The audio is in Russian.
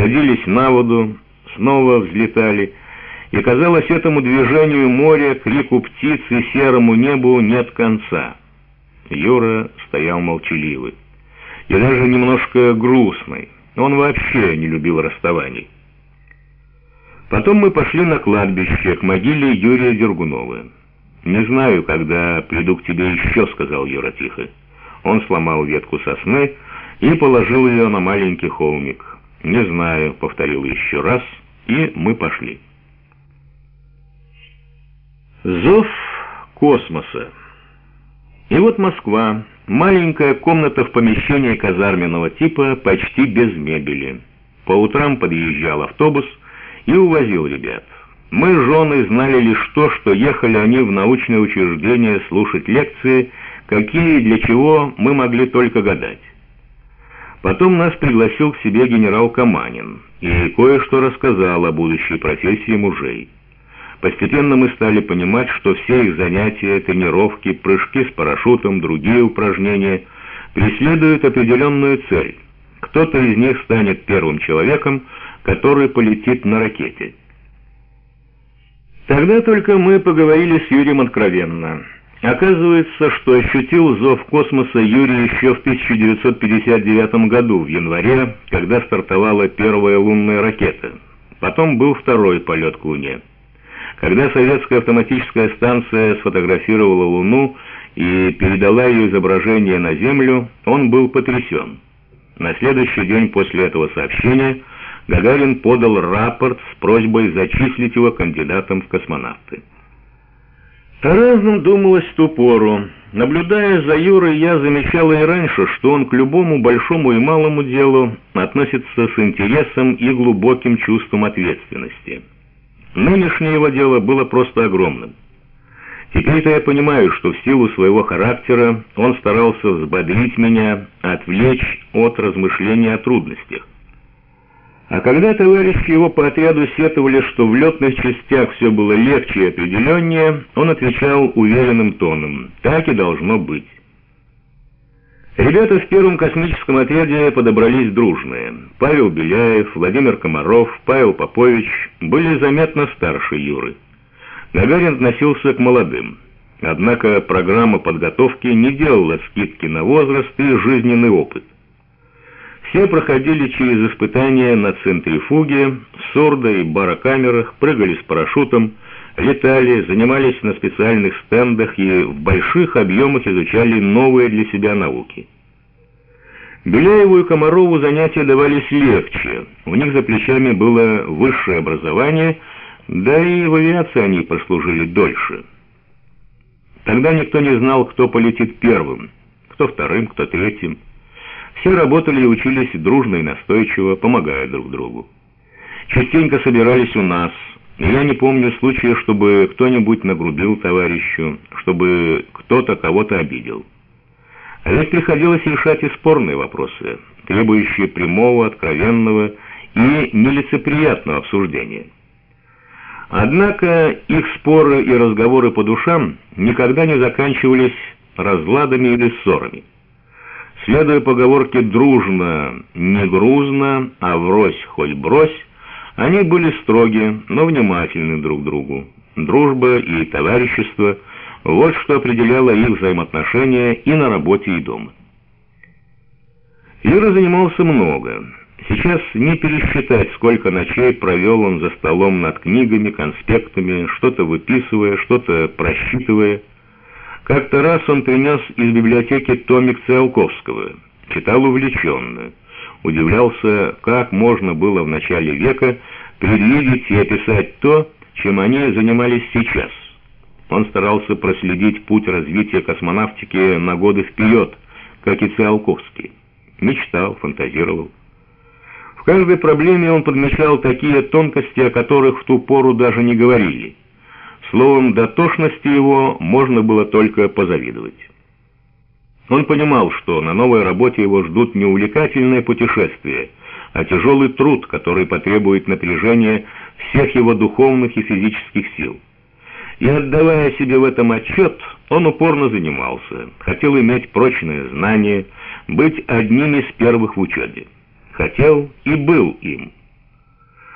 садились на воду, снова взлетали, и казалось этому движению моря, крику птиц и серому небу нет конца. Юра стоял молчаливый и даже немножко грустный. Он вообще не любил расставаний. Потом мы пошли на кладбище, к могиле Юрия Дергунова. «Не знаю, когда приду к тебе еще», — сказал Юра тихо. Он сломал ветку сосны и положил ее на маленький холмик. «Не знаю», — повторил еще раз, и мы пошли. Зов космоса. И вот Москва. Маленькая комната в помещении казарменного типа, почти без мебели. По утрам подъезжал автобус и увозил ребят. Мы, жены, знали лишь то, что ехали они в научное учреждение слушать лекции, какие и для чего мы могли только гадать. Потом нас пригласил к себе генерал Каманин и кое-что рассказал о будущей профессии мужей. Постепенно мы стали понимать, что все их занятия, тренировки, прыжки с парашютом, другие упражнения преследуют определенную цель. Кто-то из них станет первым человеком, который полетит на ракете. Тогда только мы поговорили с Юрием откровенно. Оказывается, что ощутил зов космоса Юрий еще в 1959 году, в январе, когда стартовала первая лунная ракета. Потом был второй полет к Луне. Когда советская автоматическая станция сфотографировала Луну и передала ее изображение на Землю, он был потрясен. На следующий день после этого сообщения Гагарин подал рапорт с просьбой зачислить его кандидатом в космонавты. О разном думалось в ту пору. Наблюдая за Юрой, я замечала и раньше, что он к любому большому и малому делу относится с интересом и глубоким чувством ответственности. Нынешнее его дело было просто огромным. Теперь-то я понимаю, что в силу своего характера он старался взбодрить меня, отвлечь от размышления о трудностях. А когда товарищи его по отряду сетовали, что в летных частях все было легче и определеннее, он отвечал уверенным тоном «так и должно быть». Ребята в первом космическом отряде подобрались дружные. Павел Беляев, Владимир Комаров, Павел Попович были заметно старше Юры. Гагарин относился к молодым. Однако программа подготовки не делала скидки на возраст и жизненный опыт. Все проходили через испытания на центрифуге, сурдо и барокамерах, прыгали с парашютом, летали, занимались на специальных стендах и в больших объемах изучали новые для себя науки. Беляеву и Комарову занятия давались легче, у них за плечами было высшее образование, да и в авиации они прослужили дольше. Тогда никто не знал, кто полетит первым, кто вторым, кто третьим. Все работали и учились дружно и настойчиво, помогая друг другу. Частенько собирались у нас – я не помню случая, чтобы кто-нибудь нагрубил товарищу, чтобы кто-то кого-то обидел. А ведь приходилось решать и спорные вопросы, требующие прямого, откровенного и нелицеприятного обсуждения. Однако их споры и разговоры по душам никогда не заканчивались разладами или ссорами. Следуя поговорке «дружно, не грузно, а врозь хоть брось», они были строги, но внимательны друг к другу. Дружба и товарищество – вот что определяло их взаимоотношения и на работе, и дома. Юра занимался много. Сейчас не пересчитать, сколько ночей провел он за столом над книгами, конспектами, что-то выписывая, что-то просчитывая. Как-то раз он принес из библиотеки томик Циолковского, читал увлеченно – удивлялся, как можно было в начале века предвидеть и описать то, чем они занимались сейчас. Он старался проследить путь развития космонавтики на годы вперед, как и Циолковский. Мечтал, фантазировал. В каждой проблеме он подмечал такие тонкости, о которых в ту пору даже не говорили. Словом, дотошности его можно было только позавидовать. Он понимал, что на новой работе его ждут не увлекательные путешествия, а тяжелый труд, который потребует напряжения всех его духовных и физических сил. И отдавая себе в этом отчет, он упорно занимался, хотел иметь прочные знания, быть одним из первых в учебе. Хотел и был им.